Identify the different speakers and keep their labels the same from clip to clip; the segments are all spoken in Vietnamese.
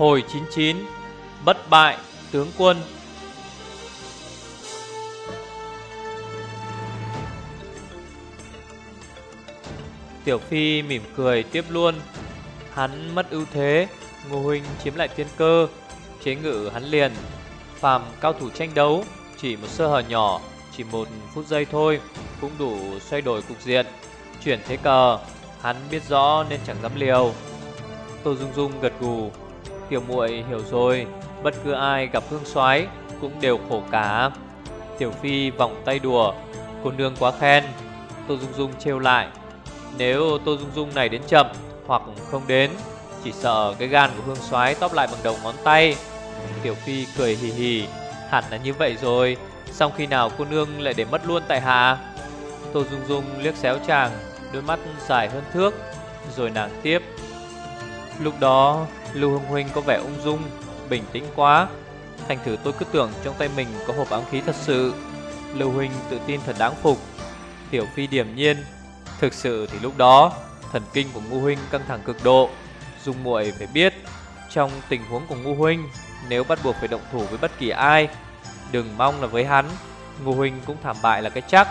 Speaker 1: Hồi 99 Bất bại tướng quân. Tiểu Phi mỉm cười tiếp luôn. Hắn mất ưu thế, Ngô Huynh chiếm lại tiên cơ, Chế ngự hắn liền. Phàm cao thủ tranh đấu, Chỉ một sơ hở nhỏ, Chỉ một phút giây thôi, Cũng đủ xoay đổi cục diện. Chuyển thế cờ, Hắn biết rõ nên chẳng dám liều. Tô Dung Dung gật gù. Tiểu muội hiểu rồi, Bất cứ ai gặp hương soái Cũng đều khổ cả Tiểu Phi vòng tay đùa, Cô nương quá khen, Tô Dung Dung trêu lại. Nếu Tô Dung Dung này đến chậm Hoặc không đến, Chỉ sợ cái gan của hương soái tóp lại bằng đầu ngón tay. Tiểu Phi cười hì hì, Hẳn là như vậy rồi, Xong khi nào cô nương lại để mất luôn tại hạ? Tô Dung Dung liếc xéo chàng, Đôi mắt dài hơn thước, Rồi nàng tiếp, Lúc đó Lưu Hưng Huynh có vẻ ung dung, Bình tĩnh quá. Thành thử tôi cứ tưởng trong tay mình có hộp ám khí thật sự. Lưu Huynh tự tin thật đáng phục. Tiểu Phi điểm nhiên. Thực sự thì lúc đó, Thần kinh của Ngu Huynh căng thẳng cực độ. Dung muội phải biết, Trong tình huống của Ngu Huynh, Nếu bắt buộc phải động thủ với bất kỳ ai, Đừng mong là với hắn, Ngu Huynh cũng thảm bại là cái chắc.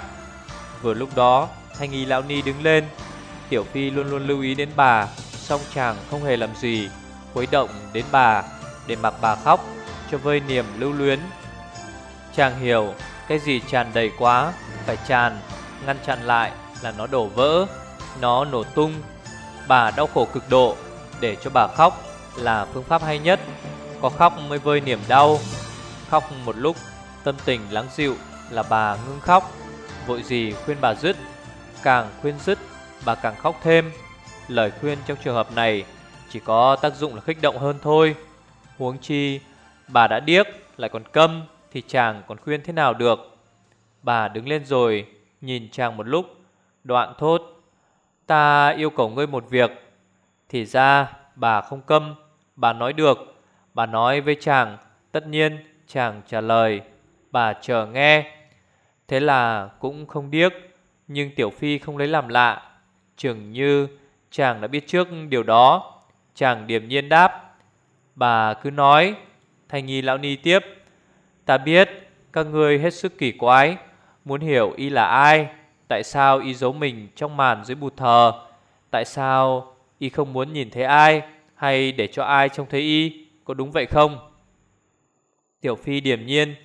Speaker 1: Vừa lúc đó, Thanh y lão ni đứng lên. Tiểu Phi luôn luôn lưu ý đến bà, song chàng không hề làm gì. Khuấy động đến bà Để mặc bà khóc, Cho vơi niềm lưu luyến. Chàng hiểu Cái gì tràn đầy quá Phải tràn, Ngăn chặn lại là nó đổ vỡ, Nó nổ tung. Bà đau khổ cực độ Để cho bà khóc là phương pháp hay nhất. Có khóc mới vơi niềm đau. Khóc một lúc, Tâm tình lắng dịu là bà ngưng khóc. Vội gì khuyên bà dứt, Càng khuyên dứt, Bà càng khóc thêm. Lời khuyên trong trường hợp này chỉ có tác dụng là khích động hơn thôi. Huống chi, Bà đã điếc, lại còn câm, Thì chàng còn khuyên thế nào được? Bà đứng lên rồi, Nhìn chàng một lúc, Đoạn thốt, Ta yêu cầu ngươi một việc. Thì ra, bà không câm, Bà nói được. Bà nói với chàng, Tất nhiên chàng trả lời. Bà chờ nghe. Thế là cũng không điếc, Nhưng Tiểu Phi không lấy làm lạ. Chừng như chàng đã biết trước điều đó. Chàng điềm nhiên đáp, Bà cứ nói Thanh nghi lão ni tiếp. Ta biết các ngươi hết sức kỳ quái, Muốn hiểu y là ai, Tại sao y giấu mình trong màn dưới bụt thờ, Tại sao y không muốn nhìn thấy ai Hay để cho ai trông thấy y, Có đúng vậy không? Tiểu Phi điềm nhiên,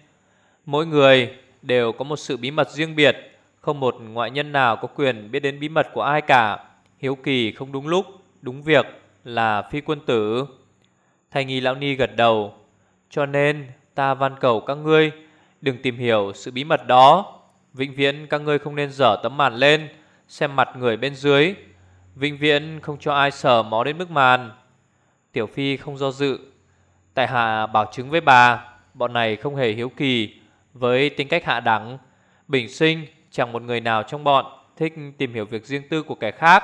Speaker 1: Mỗi người đều có một sự bí mật riêng biệt, Không một ngoại nhân nào có quyền biết đến bí mật của ai cả. Hiếu kỳ không đúng lúc, Đúng việc là phi quân tử. Thành nghi lão ni gật đầu, Cho nên ta van cầu các ngươi Đừng tìm hiểu sự bí mật đó. Vĩnh viễn các ngươi không nên dở tấm màn lên, Xem mặt người bên dưới. Vĩnh viễn không cho ai sờ mó đến mức màn. Tiểu Phi không do dự. Tại hạ bảo chứng với bà, Bọn này không hề hiếu kỳ Với tính cách hạ đẳng Bình sinh, chẳng một người nào trong bọn Thích tìm hiểu việc riêng tư của kẻ khác.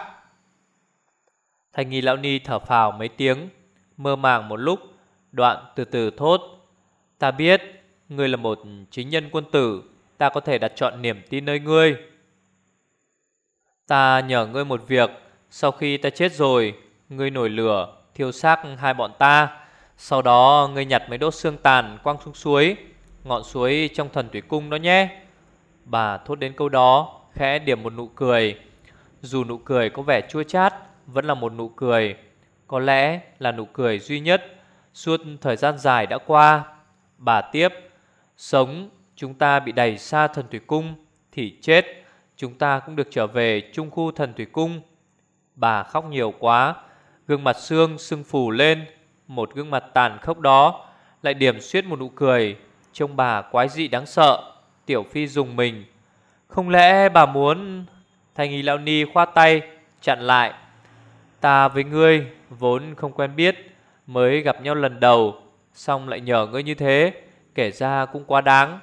Speaker 1: Thành nghi lão ni thở phào mấy tiếng, Mơ màng một lúc, Đoạn từ từ thốt, Ta biết, Ngươi là một chính nhân quân tử, Ta có thể đặt chọn niềm tin nơi ngươi. Ta nhờ ngươi một việc, Sau khi ta chết rồi, Ngươi nổi lửa, thiêu xác hai bọn ta, Sau đó ngươi nhặt mấy đốt xương tàn Quăng xuống suối, Ngọn suối trong thần thủy cung đó nhé. Bà thốt đến câu đó, Khẽ điểm một nụ cười. Dù nụ cười có vẻ chua chát vẫn là một nụ cười. Có lẽ là nụ cười duy nhất Suốt thời gian dài đã qua. Bà tiếp, Sống, chúng ta bị đẩy xa thần thủy cung Thì chết, Chúng ta cũng được trở về trung khu thần thủy cung. Bà khóc nhiều quá, Gương mặt xương sưng phù lên, Một gương mặt tàn khốc đó Lại điểm xuyết một nụ cười. Trông bà quái dị đáng sợ, Tiểu Phi dùng mình. Không lẽ bà muốn Thành y lão ni khoát tay, Chặn lại Ta với ngươi vốn không quen biết, Mới gặp nhau lần đầu, Xong lại nhờ ngươi như thế, Kể ra cũng quá đáng.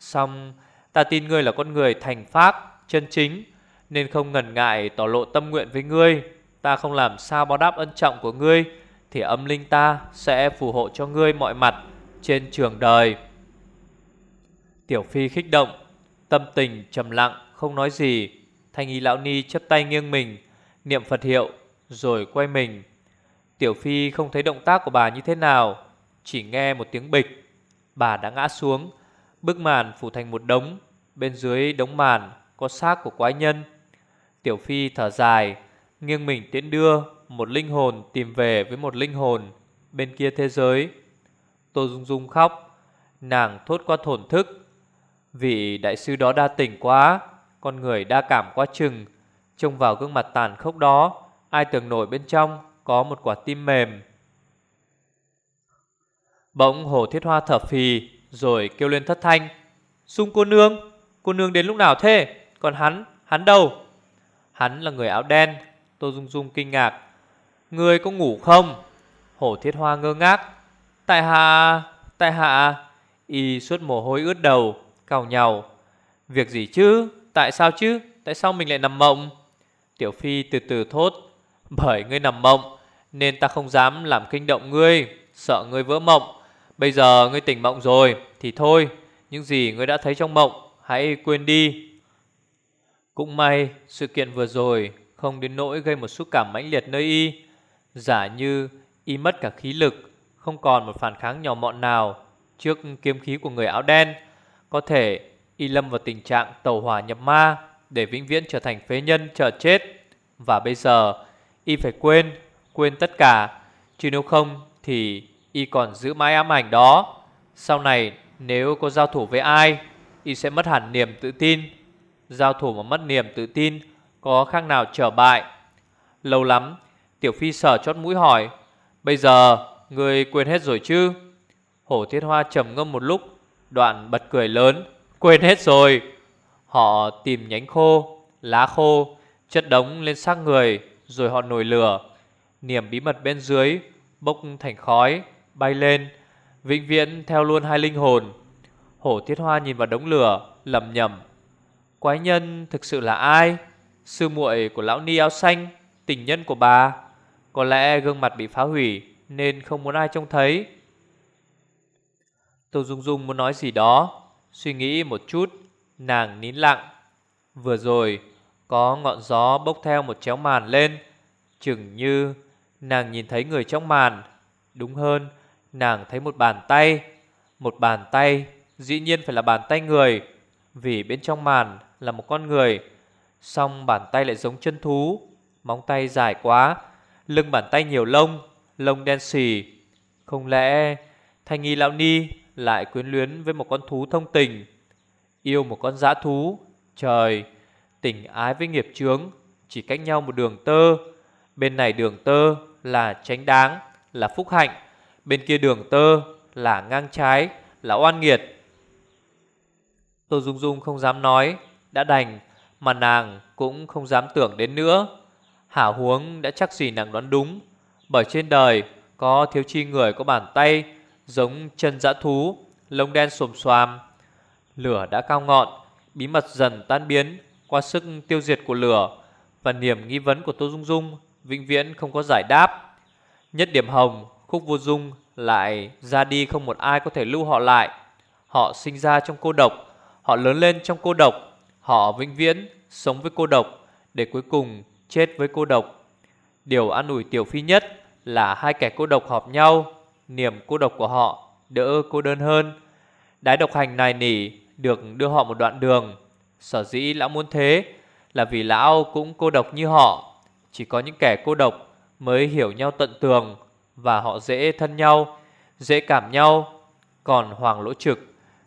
Speaker 1: Xong, ta tin ngươi là con người thành pháp, Chân chính, Nên không ngần ngại tỏ lộ tâm nguyện với ngươi. Ta không làm sao báo đáp ân trọng của ngươi, Thì âm linh ta sẽ phù hộ cho ngươi mọi mặt Trên trường đời. Tiểu Phi khích động, Tâm tình trầm lặng, không nói gì. Thanh y lão ni chấp tay nghiêng mình, Niệm Phật hiệu rồi quay mình. Tiểu Phi không thấy động tác của bà như thế nào, Chỉ nghe một tiếng bịch. Bà đã ngã xuống, Bức màn phủ thành một đống, Bên dưới đống màn có xác của quái nhân. Tiểu Phi thở dài, Nghiêng mình tiến đưa Một linh hồn tìm về với một linh hồn Bên kia thế giới. Tô Dung Dung khóc, Nàng thốt qua thổn thức. Vị đại sư đó đa tỉnh quá, Con người đa cảm quá chừng, Trông vào gương mặt tàn khốc đó Ai tưởng nổi bên trong Có một quả tim mềm. Bỗng hồ thiết hoa thở phì Rồi kêu lên thất thanh. Xung cô nương Cô nương đến lúc nào thế? Còn hắn, hắn đâu? Hắn là người áo đen. Tô Dung Dung kinh ngạc. Người có ngủ không? Hổ thiết hoa ngơ ngác. Tại hạ, tại hạ Y suốt mồ hôi ướt đầu Cào nhàu Việc gì chứ, tại sao chứ? Tại sao mình lại nằm mộng? Tiểu Phi từ từ thốt. Bởi ngươi nằm mộng, Nên ta không dám làm kinh động ngươi, Sợ ngươi vỡ mộng. Bây giờ ngươi tỉnh mộng rồi, Thì thôi, Những gì ngươi đã thấy trong mộng, Hãy quên đi. Cũng may, sự kiện vừa rồi Không đến nỗi gây một xúc cảm mãnh liệt nơi y. Giả như y mất cả khí lực, Không còn một phản kháng nhỏ mọn nào Trước kiếm khí của người áo đen. Có thể y lâm vào tình trạng tàu hỏa nhập ma, Để vĩnh viễn trở thành phế nhân chờ chết. Và bây giờ y phải quên Quên tất cả Chứ nếu không thì y còn giữ mãi ám ảnh đó Sau này nếu có giao thủ với ai y sẽ mất hẳn niềm tự tin. Giao thủ mà mất niềm tự tin có khác nào trở bại. Lâu lắm, Tiểu Phi sở chót mũi hỏi, bây giờ người quên hết rồi chứ? Hổ Thiết Hoa trầm ngâm một lúc, đoạn bật cười lớn, quên hết rồi. Họ tìm nhánh khô, lá khô, chất đống lên xác người, rồi họ nổi lửa. Niềm bí mật bên dưới bốc thành khói, bay lên, vĩnh viễn theo luôn hai linh hồn. Hổ Thiết Hoa nhìn vào đống lửa, lầm nhầm. Quái nhân thực sự là ai? Sư muội của lão ni áo xanh, tình nhân của bà. Có lẽ gương mặt bị phá hủy nên không muốn ai trông thấy. Tô Dung Dung muốn nói gì đó, suy nghĩ một chút, nàng nín lặng. Vừa rồi có ngọn gió bốc theo một chéo màn lên, chừng như nàng nhìn thấy người trong màn. Đúng hơn, nàng thấy một bàn tay, một bàn tay Dĩ nhiên phải là bàn tay người Vì bên trong màn là một con người. Xong bàn tay lại giống chân thú Móng tay dài quá Lưng bàn tay nhiều lông Lông đen xì. Không lẽ Thanh nghi lão ni lại quyến luyến với một con thú thông tình Yêu một con dã thú? Trời Tình ái với nghiệp chướng, Chỉ cách nhau một đường tơ. Bên này đường tơ là tránh đáng, Là phúc hạnh. Bên kia đường tơ là ngang trái, Là oan nghiệt. Tô Dung Dung không dám nói, Đã đành, Mà nàng cũng không dám tưởng đến nữa. Hả huống đã chắc gì nàng đoán đúng, Bởi trên đời Có thiếu chi người có bàn tay, Giống chân dã thú, Lông đen xồm xoàm. Lửa đã cao ngọn, Bí mật dần tan biến. Qua sức tiêu diệt của lửa Và niềm nghi vấn của Tô Dung Dung Vĩnh viễn không có giải đáp. Nhất điểm hồng, Khúc vô dung lại ra đi không một ai có thể lưu họ lại. Họ sinh ra trong cô độc, Họ lớn lên trong cô độc, Họ vĩnh viễn sống với cô độc Để cuối cùng chết với cô độc. Điều an ủi Tiểu Phi nhất Là hai kẻ cô độc họp nhau, Niềm cô độc của họ đỡ cô đơn hơn. Đái độc hành này nỉ Được đưa họ một đoạn đường Sở dĩ lão muốn thế Là vì lão cũng cô độc như họ. Chỉ có những kẻ cô độc Mới hiểu nhau tận tường Và họ dễ thân nhau, Dễ cảm nhau. Còn Hoàng Lỗ Trực,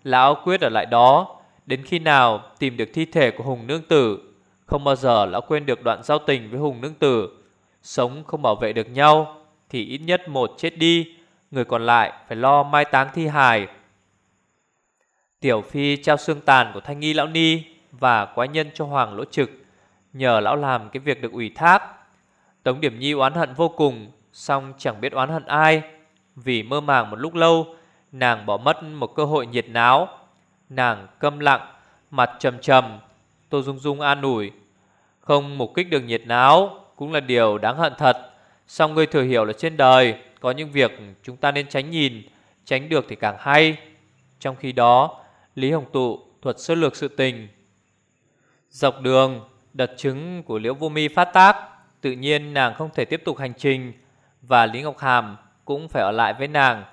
Speaker 1: Lão quyết ở lại đó. Đến khi nào tìm được thi thể của Hùng Nương Tử, Không bao giờ lão quên được đoạn giao tình với Hùng Nương Tử. Sống không bảo vệ được nhau Thì ít nhất một chết đi, Người còn lại phải lo mai táng thi hài. Tiểu Phi trao xương tàn của Thanh Nghi Lão Ni và quái nhân cho Hoàng Lỗ Trực Nhờ lão làm cái việc được ủy thác Tống Điểm Nhi oán hận vô cùng song chẳng biết oán hận ai Vì mơ màng một lúc lâu Nàng bỏ mất một cơ hội nhiệt náo Nàng câm lặng, mặt trầm trầm. Tô Dung Dung an ủi. Không mục kích được nhiệt náo cũng là điều đáng hận thật. Song ngươi thừa hiểu là trên đời có những việc chúng ta nên tránh nhìn, tránh được thì càng hay. Trong khi đó, Lý Hồng Tụ thuật sơ lược sự tình. Dọc đường, đợt chứng của Liễu Vô Mi phát tác, tự nhiên nàng không thể tiếp tục hành trình. và Lý Ngọc Hàm cũng phải ở lại với nàng.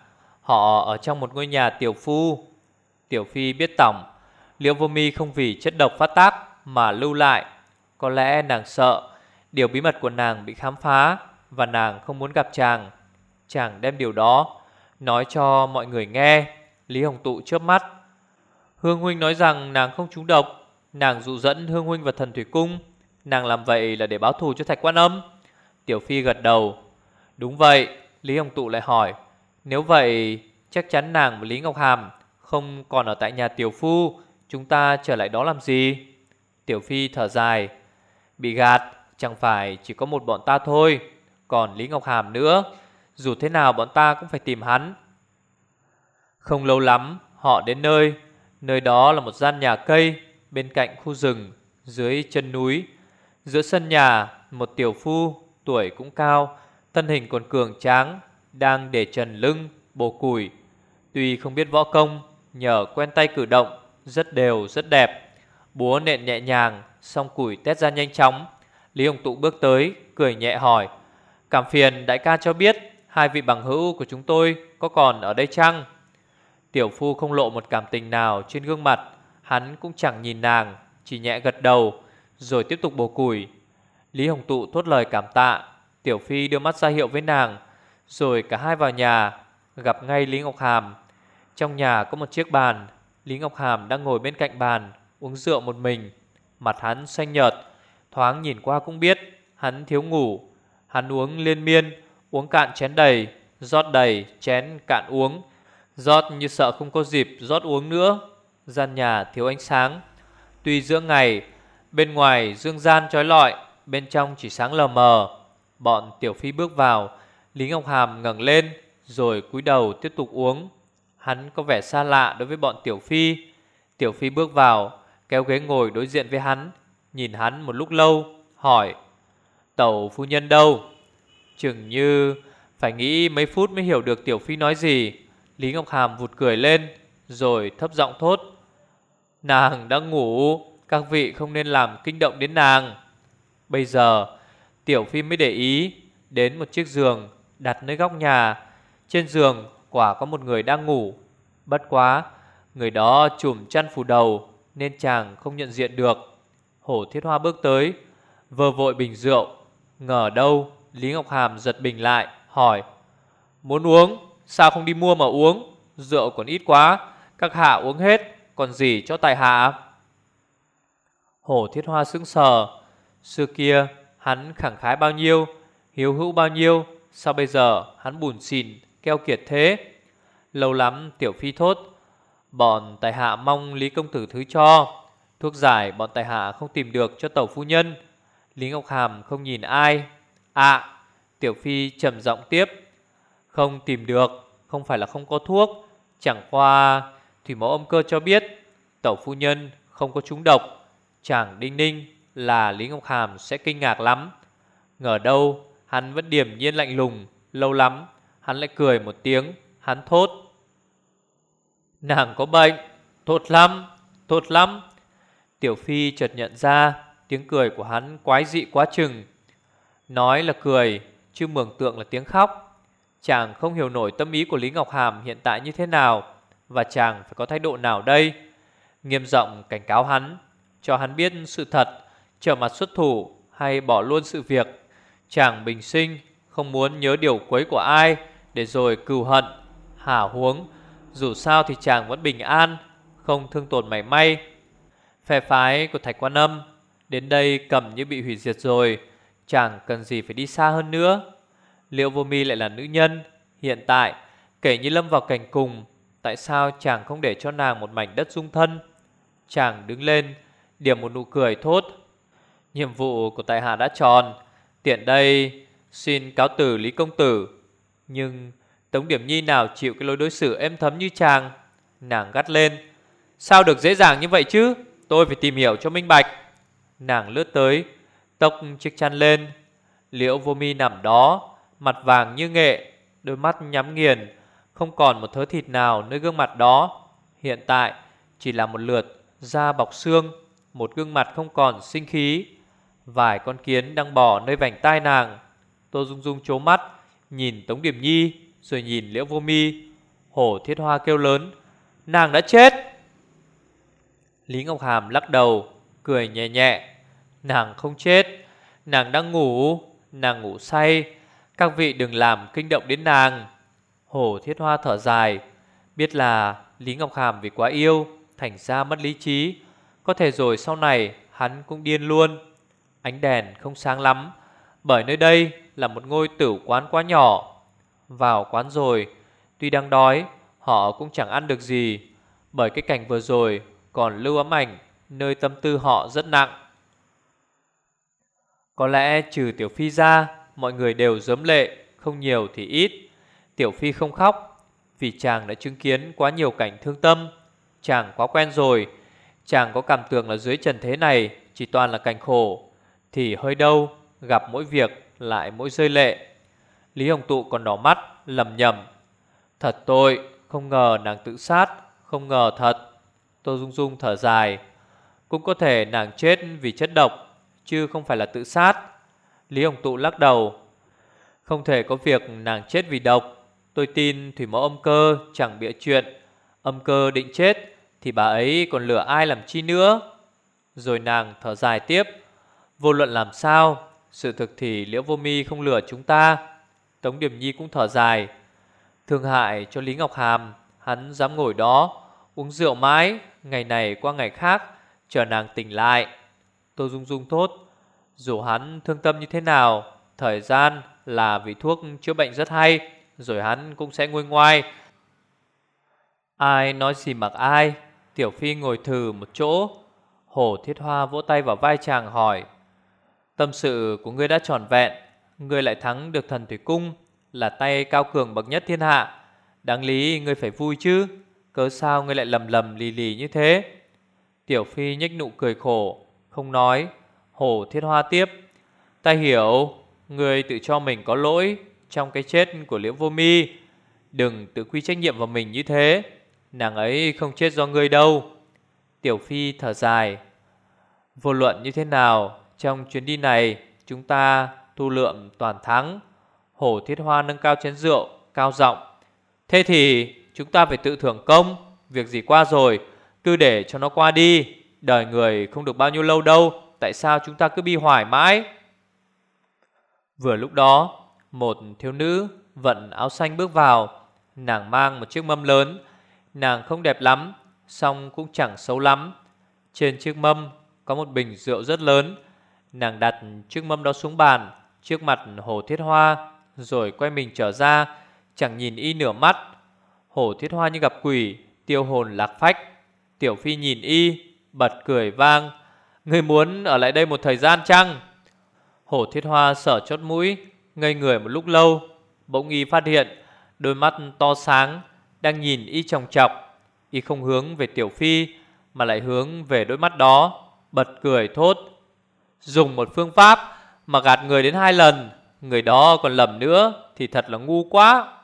Speaker 1: Họ ở trong một ngôi nhà tiểu phu. Tiểu Phi biết tổng, Liễu Vô Mi không vì chất độc phát tác mà lưu lại. Có lẽ nàng sợ điều bí mật của nàng bị khám phá và nàng không muốn gặp chàng. Chàng đem điều đó nói cho mọi người nghe. Lý Hồng Tụ chớp mắt. Hương huynh nói rằng nàng không trúng độc, nàng dụ dẫn Hương huynh và thần thủy cung, nàng làm vậy là để báo thù cho Thạch Quan Âm. Tiểu Phi gật đầu. Đúng vậy, Lý Hồng Tụ lại hỏi, nếu vậy chắc chắn nàng và Lý Ngọc Hàm không còn ở tại nhà tiểu phu, chúng ta trở lại đó làm gì? Tiểu Phi thở dài, bị gạt, chẳng phải chỉ có một bọn ta thôi, còn Lý Ngọc Hàm nữa, dù thế nào bọn ta cũng phải tìm hắn. Không lâu lắm, họ đến nơi, nơi đó là một gian nhà cây bên cạnh khu rừng, dưới chân núi. Giữa sân nhà, một tiểu phu tuổi cũng cao, thân hình còn cường tráng, đang để trần lưng, bổ củi. Tuy không biết võ công, nhờ quen tay cử động, rất đều, rất đẹp. Búa nện nhẹ nhàng, song củi tét ra nhanh chóng. Lý Hồng Tụ bước tới, cười nhẹ hỏi. Cảm phiền đại ca cho biết, hai vị bằng hữu của chúng tôi có còn ở đây chăng? Tiểu phu không lộ một cảm tình nào trên gương mặt, hắn cũng chẳng nhìn nàng, chỉ nhẹ gật đầu, rồi tiếp tục bổ củi. Lý Hồng Tụ thốt lời cảm tạ, Tiểu Phi đưa mắt ra hiệu với nàng, rồi cả hai vào nhà, gặp ngay Lý Ngọc Hàm. Trong nhà có một chiếc bàn, Lý Ngọc Hàm đang ngồi bên cạnh bàn, uống rượu một mình. Mặt hắn xanh nhợt, thoáng nhìn qua cũng biết hắn thiếu ngủ. Hắn uống liên miên, uống cạn chén đầy, rót đầy, chén cạn uống. Rót như sợ không có dịp rót uống nữa. Gian nhà thiếu ánh sáng. Tuy giữa ngày, bên ngoài dương gian trói lọi, bên trong chỉ sáng lờ mờ. Bọn Tiểu Phi bước vào, Lý Ngọc Hàm ngẩng lên, rồi cúi đầu tiếp tục uống. Hắn có vẻ xa lạ đối với bọn Tiểu Phi. Tiểu Phi bước vào, kéo ghế ngồi đối diện với hắn, nhìn hắn một lúc lâu, hỏi: "Tẩu phu nhân đâu?" Chừng như phải nghĩ mấy phút mới hiểu được Tiểu Phi nói gì. Lý Ngọc Hàm vụt cười lên, rồi thấp giọng thốt: "Nàng đang ngủ, các vị không nên làm kinh động đến nàng." Bây giờ, Tiểu Phi mới để ý đến một chiếc giường đặt nơi góc nhà. Trên giường quả có một người đang ngủ. Bất quá, người đó trùm chăn phủ đầu nên chàng không nhận diện được. Hổ Thiết Hoa bước tới, vờ vội bình rượu. Ngờ đâu, Lý Ngọc Hàm giật bình lại, hỏi. Muốn uống, sao không đi mua mà uống? Rượu còn ít quá, các hạ uống hết, còn gì cho tài hạ? Hổ Thiết Hoa sững sờ. Xưa kia, hắn khẳng khái bao nhiêu, hiếu hữu bao nhiêu, sao bây giờ hắn bùn xỉn, keo kiệt thế? Lâu lắm Tiểu Phi thốt, bọn tài hạ mong Lý Công Tử thứ cho. Thuốc giải bọn tài hạ không tìm được cho tàu phu nhân. Lý Ngọc Hàm không nhìn ai. À, Tiểu Phi trầm giọng tiếp. Không tìm được, không phải là không có thuốc. Chẳng qua, Thủy mẫu âm cơ cho biết, tẩu phu nhân không có trúng độc. Chàng đinh ninh là Lý Ngọc Hàm sẽ kinh ngạc lắm. Ngờ đâu, hắn vẫn điềm nhiên lạnh lùng, lâu lắm, hắn lại cười một tiếng, hắn thốt. Nàng có bệnh, thốt lắm, thốt lắm. Tiểu Phi chợt nhận ra tiếng cười của hắn quái dị quá chừng. Nói là cười, chứ mường tượng là tiếng khóc. Chàng không hiểu nổi tâm ý của Lý Ngọc Hàm hiện tại như thế nào và chàng phải có thái độ nào đây. Nghiêm giọng cảnh cáo hắn, cho hắn biết sự thật, trở mặt xuất thủ hay bỏ luôn sự việc. Chàng bình sinh không muốn nhớ điều quấy của ai để rồi cừu hận, hả huống. Dù sao thì chàng vẫn bình an, không thương tổn mảy may Phe phái của Thạch Quan Âm Đến đây cầm như bị hủy diệt rồi chàng cần gì phải đi xa hơn nữa Liệu vô mi lại là nữ nhân Hiện tại Kể như lâm vào cảnh cùng Tại sao chàng không để cho nàng một mảnh đất dung thân? Chàng đứng lên, Điểm một nụ cười thốt. Nhiệm vụ của tại hạ đã tròn. Tiện đây, Xin cáo từ Lý Công Tử. Nhưng Tống Điểm Nhi nào chịu cái lối đối xử êm thấm như chàng? Nàng gắt lên. Sao được dễ dàng như vậy chứ? Tôi phải tìm hiểu cho minh bạch. Nàng lướt tới, Tốc chiếc chăn lên. Liễu vô mi nằm đó, Mặt vàng như nghệ, Đôi mắt nhắm nghiền. Không còn một thớ thịt nào nơi gương mặt đó. Hiện tại, chỉ là một lượt Da bọc xương, Một gương mặt không còn sinh khí, Vài con kiến đang bò nơi vành tai nàng. Tô Dung Dung chố mắt, Nhìn Tống Điểm Nhi, Rồi nhìn Liễu Vô Mi. Hổ Thiết Hoa kêu lớn, Nàng đã chết! Lý Ngọc Hàm lắc đầu, Cười nhẹ nhẹ, Nàng không chết, Nàng đang ngủ, Nàng ngủ say, Các vị đừng làm kinh động đến nàng. Hổ Thiết Hoa thở dài, Biết là Lý Ngọc Hàm vì quá yêu, Thành ra mất lý trí. Có thể rồi sau này, hắn cũng điên luôn. Ánh đèn không sáng lắm, Bởi nơi đây là một ngôi tử quán quá nhỏ. Vào quán rồi, Tuy đang đói, Họ cũng chẳng ăn được gì, Bởi cái cảnh vừa rồi Còn lưu ấm ảnh Nơi tâm tư họ rất nặng. Có lẽ trừ Tiểu Phi ra, Mọi người đều giấm lệ, Không nhiều thì ít. Tiểu Phi không khóc, Vì chàng đã chứng kiến quá nhiều cảnh thương tâm. Chàng quá quen rồi. Chàng có cảm tưởng là dưới trần thế này, Chỉ toàn là cảnh khổ. Thì hơi đâu, Gặp mỗi việc lại mỗi rơi lệ. Lý Hồng Tụ còn đỏ mắt, lầm nhầm. Thật tội, Không ngờ nàng tự sát, Không ngờ thật. Tô Dung Dung thở dài. Cũng có thể nàng chết vì chất độc, Chứ không phải là tự sát. Lý Hồng Tụ lắc đầu. Không thể có việc nàng chết vì độc. Tôi tin Thủy Mẫu âm cơ chẳng bịa chuyện. Âm cơ định chết Thì bà ấy còn lừa ai làm chi nữa? Rồi nàng thở dài tiếp. Vô luận làm sao, Sự thực thì Liễu Vô Mi không lừa chúng ta. Tống Điểm Nhi cũng thở dài. Thương hại cho Lý Ngọc Hàm, Hắn dám ngồi đó, Uống rượu mãi, Ngày này qua ngày khác, Chờ nàng tỉnh lại. Tô Dung Dung thốt, Dù hắn thương tâm như thế nào, Thời gian là vị thuốc chữa bệnh rất hay. Rồi hắn cũng sẽ nguôi ngoai. Ai nói gì mặc ai, Tiểu Phi ngồi thử một chỗ. Hổ Thiết Hoa vỗ tay vào vai chàng hỏi, Tâm sự của ngươi đã tròn vẹn, Ngươi lại thắng được thần Thủy Cung, Là tay cao cường bậc nhất thiên hạ. Đáng lý ngươi phải vui chứ, Cớ sao ngươi lại lầm lầm lì lì như thế? Tiểu Phi nhếch nụ cười khổ, Không nói. Hổ Thiết Hoa tiếp, Ta hiểu, Ngươi tự cho mình có lỗi trong cái chết của Liễu Vô Mi. Đừng tự quy trách nhiệm vào mình như thế. Nàng ấy không chết do ngươi đâu. Tiểu Phi thở dài. Vô luận như thế nào, Trong chuyến đi này, Chúng ta thu lượm toàn thắng. Hổ Thiết Hoa nâng cao chén rượu, Cao giọng. Thế thì, chúng ta phải tự thưởng công. Việc gì qua rồi, Cứ để cho nó qua đi. Đời người không được bao nhiêu lâu đâu, Tại sao chúng ta cứ bi hoài mãi? Vừa lúc đó một thiếu nữ vận áo xanh bước vào. Nàng mang một chiếc mâm lớn. Nàng không đẹp lắm Xong cũng chẳng xấu lắm. Trên chiếc mâm có một bình rượu rất lớn. Nàng đặt chiếc mâm đó xuống bàn, Trước mặt hồ thiết hoa, Rồi quay mình trở ra, Chẳng nhìn y nửa mắt. Hồ thiết hoa như gặp quỷ, Tiêu hồn lạc phách. Tiểu phi nhìn y, Bật cười vang. Người muốn ở lại đây một thời gian chăng? Hổ thiết hoa sở chốt mũi. Ngây người một lúc lâu, Bỗng y phát hiện Đôi mắt to sáng Đang nhìn y tròng chọc. Y không hướng về tiểu phi, Mà lại hướng về đôi mắt đó, Bật cười thốt, Dùng một phương pháp mà gạt người đến hai lần, Người đó còn lầm nữa Thì thật là ngu quá.